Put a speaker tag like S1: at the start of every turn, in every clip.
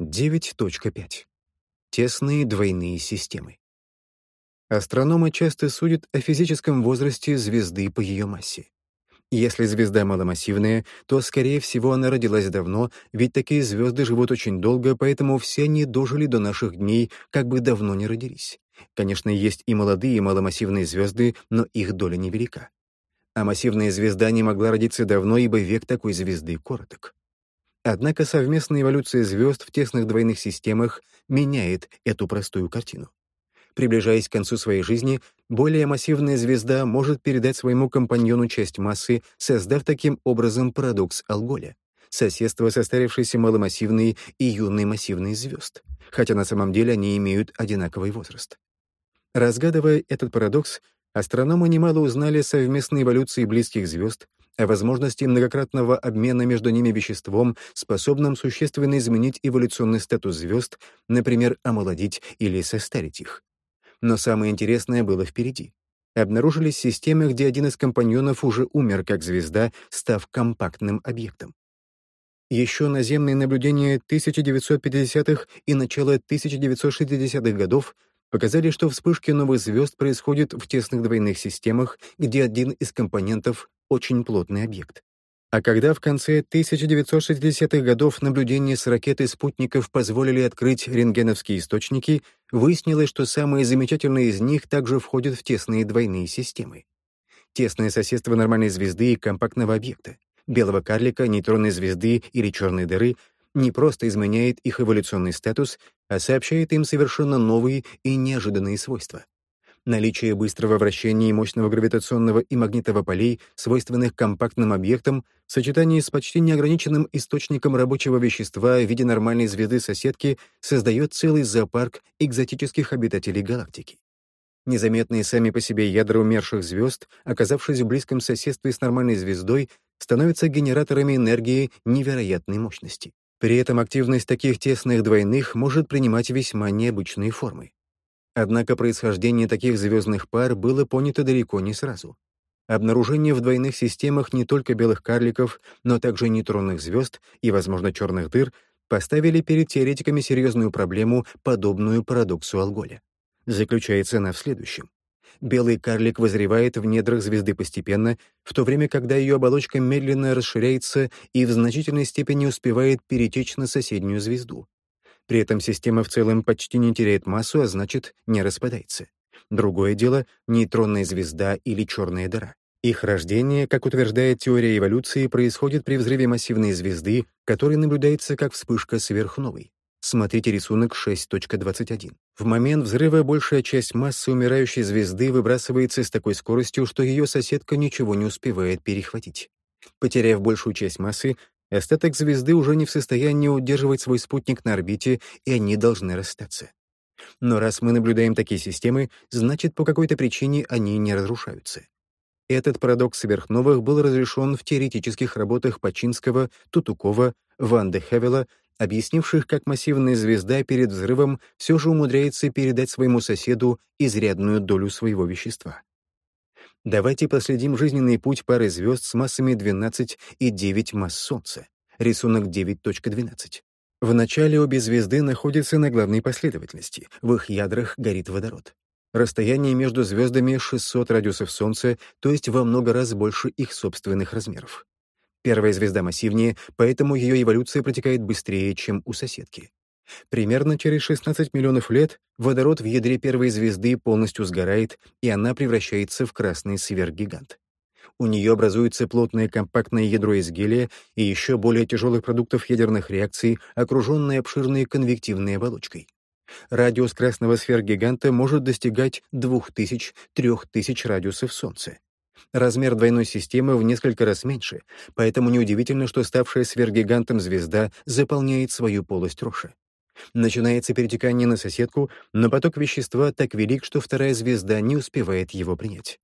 S1: 9.5. Тесные двойные системы. Астрономы часто судят о физическом возрасте звезды по ее массе. Если звезда маломассивная, то, скорее всего, она родилась давно, ведь такие звезды живут очень долго, поэтому все они дожили до наших дней, как бы давно не родились. Конечно, есть и молодые маломассивные звезды, но их доля невелика. А массивная звезда не могла родиться давно, ибо век такой звезды короток. Однако совместная эволюция звезд в тесных двойных системах меняет эту простую картину. Приближаясь к концу своей жизни, более массивная звезда может передать своему компаньону часть массы, создав таким образом парадокс Алголя — соседство состарившейся маломассивной и юной массивной звезд, хотя на самом деле они имеют одинаковый возраст. Разгадывая этот парадокс, астрономы немало узнали о совместной эволюции близких звезд, о возможности многократного обмена между ними веществом, способным существенно изменить эволюционный статус звезд, например, омолодить или состарить их. Но самое интересное было впереди. Обнаружились системы, где один из компаньонов уже умер как звезда, став компактным объектом. Еще наземные наблюдения 1950-х и начала 1960-х годов показали, что вспышки новых звезд происходят в тесных двойных системах, где один из компонентов — очень плотный объект. А когда в конце 1960-х годов наблюдения с ракеты спутников позволили открыть рентгеновские источники, выяснилось, что самые замечательные из них также входят в тесные двойные системы. Тесное соседство нормальной звезды и компактного объекта, белого карлика, нейтронной звезды или черной дыры не просто изменяет их эволюционный статус, а сообщает им совершенно новые и неожиданные свойства. Наличие быстрого вращения и мощного гравитационного и магнитного полей, свойственных компактным объектам, в сочетании с почти неограниченным источником рабочего вещества в виде нормальной звезды-соседки создает целый зоопарк экзотических обитателей галактики. Незаметные сами по себе ядра умерших звезд, оказавшись в близком соседстве с нормальной звездой, становятся генераторами энергии невероятной мощности. При этом активность таких тесных двойных может принимать весьма необычные формы. Однако происхождение таких звездных пар было понято далеко не сразу. Обнаружение в двойных системах не только белых карликов, но также нейтронных звезд и, возможно, черных дыр поставили перед теоретиками серьезную проблему, подобную парадоксу Алголя. Заключается она в следующем. Белый карлик возревает в недрах звезды постепенно, в то время когда ее оболочка медленно расширяется и в значительной степени успевает перетечь на соседнюю звезду. При этом система в целом почти не теряет массу, а значит, не распадается. Другое дело — нейтронная звезда или черная дыра. Их рождение, как утверждает теория эволюции, происходит при взрыве массивной звезды, который наблюдается как вспышка сверхновой. Смотрите рисунок 6.21. В момент взрыва большая часть массы умирающей звезды выбрасывается с такой скоростью, что ее соседка ничего не успевает перехватить. Потеряв большую часть массы, остаток звезды уже не в состоянии удерживать свой спутник на орбите, и они должны расстаться. Но раз мы наблюдаем такие системы, значит, по какой-то причине они не разрушаются. Этот парадокс сверхновых был разрешен в теоретических работах Пачинского, Тутукова, Ван де Хевела объяснивших, как массивная звезда перед взрывом все же умудряется передать своему соседу изрядную долю своего вещества. Давайте последим жизненный путь пары звезд с массами 12 и 9 масс Солнца. Рисунок 9.12. В начале обе звезды находятся на главной последовательности, в их ядрах горит водород. Расстояние между звездами 600 радиусов Солнца, то есть во много раз больше их собственных размеров. Первая звезда массивнее, поэтому ее эволюция протекает быстрее, чем у соседки. Примерно через 16 миллионов лет водород в ядре первой звезды полностью сгорает, и она превращается в красный сверхгигант. У нее образуется плотное компактное ядро из гелия и еще более тяжелых продуктов ядерных реакций, окруженное обширной конвективной оболочкой. Радиус красного сверхгиганта может достигать 2000-3000 радиусов Солнца. Размер двойной системы в несколько раз меньше, поэтому неудивительно, что ставшая сверхгигантом звезда заполняет свою полость Роша. Начинается перетекание на соседку, но поток вещества так велик, что вторая звезда не успевает его принять.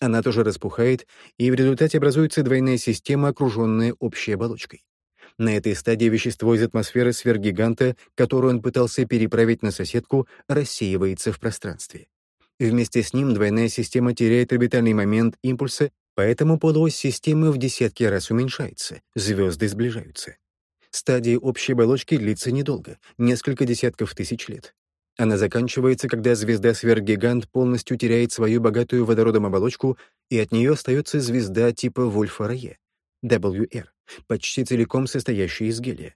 S1: Она тоже распухает, и в результате образуется двойная система, окруженная общей оболочкой. На этой стадии вещество из атмосферы сверхгиганта, которое он пытался переправить на соседку, рассеивается в пространстве. Вместе с ним двойная система теряет орбитальный момент импульса, поэтому полуось системы в десятки раз уменьшается, звезды сближаются. Стадия общей оболочки длится недолго, несколько десятков тысяч лет. Она заканчивается, когда звезда-сверхгигант полностью теряет свою богатую водородом оболочку, и от нее остается звезда типа Вольфа-Рае, WR, почти целиком состоящая из гелия.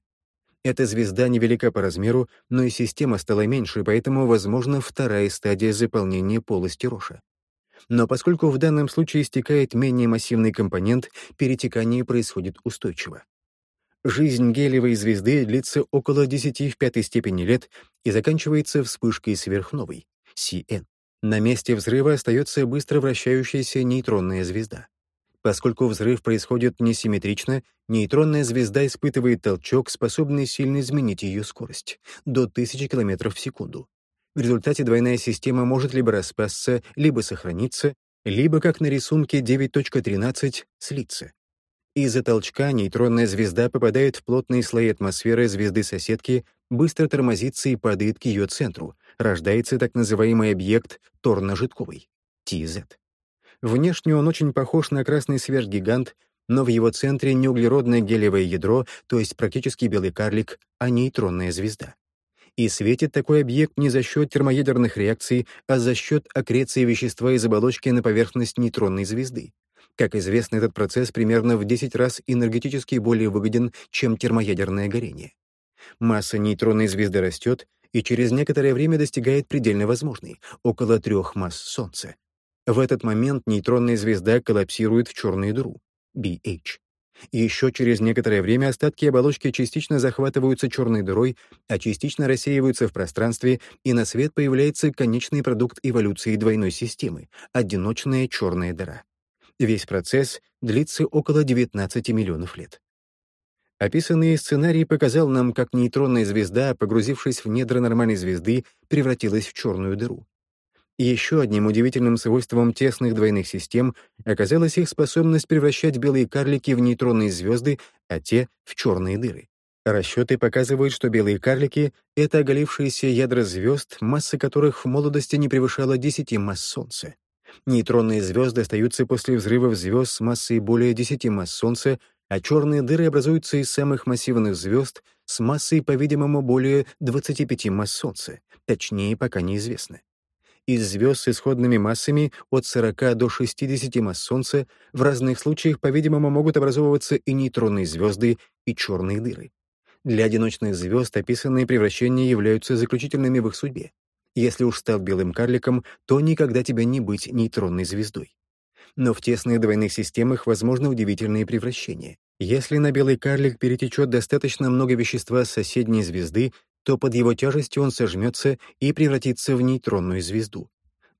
S1: Эта звезда невелика по размеру, но и система стала меньше, поэтому возможна вторая стадия заполнения полости Роша. Но поскольку в данном случае истекает менее массивный компонент, перетекание происходит устойчиво. Жизнь гелиевой звезды длится около 10 в пятой степени лет и заканчивается вспышкой сверхновой, CN. На месте взрыва остается быстро вращающаяся нейтронная звезда. Поскольку взрыв происходит несимметрично, нейтронная звезда испытывает толчок, способный сильно изменить ее скорость — до 1000 км в секунду. В результате двойная система может либо распасться, либо сохраниться, либо, как на рисунке 9.13, слиться. Из-за толчка нейтронная звезда попадает в плотные слои атмосферы звезды-соседки, быстро тормозится и падает к ее центру. Рождается так называемый объект торно-жидковый — TZ. Внешне он очень похож на красный сверхгигант, но в его центре не углеродное гелиевое ядро, то есть практически белый карлик, а нейтронная звезда. И светит такой объект не за счет термоядерных реакций, а за счет аккреции вещества из оболочки на поверхность нейтронной звезды. Как известно, этот процесс примерно в 10 раз энергетически более выгоден, чем термоядерное горение. Масса нейтронной звезды растет и через некоторое время достигает предельно возможной — около трех масс Солнца. В этот момент нейтронная звезда коллапсирует в черную дыру — BH. И еще через некоторое время остатки оболочки частично захватываются черной дырой, а частично рассеиваются в пространстве, и на свет появляется конечный продукт эволюции двойной системы — одиночная черная дыра. Весь процесс длится около 19 миллионов лет. Описанный сценарий показал нам, как нейтронная звезда, погрузившись в недра нормальной звезды, превратилась в черную дыру. Еще одним удивительным свойством тесных двойных систем оказалась их способность превращать белые карлики в нейтронные звезды, а те — в черные дыры. Расчеты показывают, что белые карлики — это оголившиеся ядра звезд, масса которых в молодости не превышала 10 масс Солнца. Нейтронные звезды остаются после взрывов звезд с массой более 10 масс Солнца, а черные дыры образуются из самых массивных звезд с массой, по-видимому, более 25 масс Солнца. Точнее, пока неизвестно. Из звезд с исходными массами от 40 до 60 масс Солнца в разных случаях, по-видимому, могут образовываться и нейтронные звезды, и черные дыры. Для одиночных звезд описанные превращения являются заключительными в их судьбе. Если уж стал белым карликом, то никогда тебя не быть нейтронной звездой. Но в тесных двойных системах возможны удивительные превращения. Если на белый карлик перетечет достаточно много вещества с соседней звезды, то под его тяжестью он сожмется и превратится в нейтронную звезду.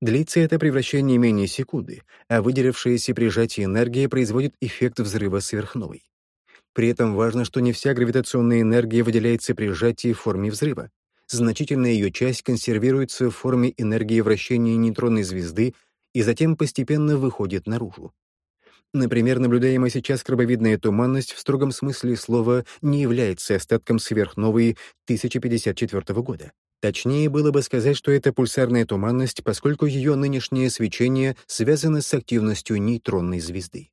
S1: Длится это превращение менее секунды, а выделившаяся при сжатии энергия производит эффект взрыва сверхновой. При этом важно, что не вся гравитационная энергия выделяется при сжатии в форме взрыва значительная ее часть консервируется в форме энергии вращения нейтронной звезды и затем постепенно выходит наружу. Например, наблюдаемая сейчас крабовидная туманность в строгом смысле слова не является остатком сверхновой 1054 года. Точнее было бы сказать, что это пульсарная туманность, поскольку ее нынешнее свечение связано с активностью нейтронной звезды.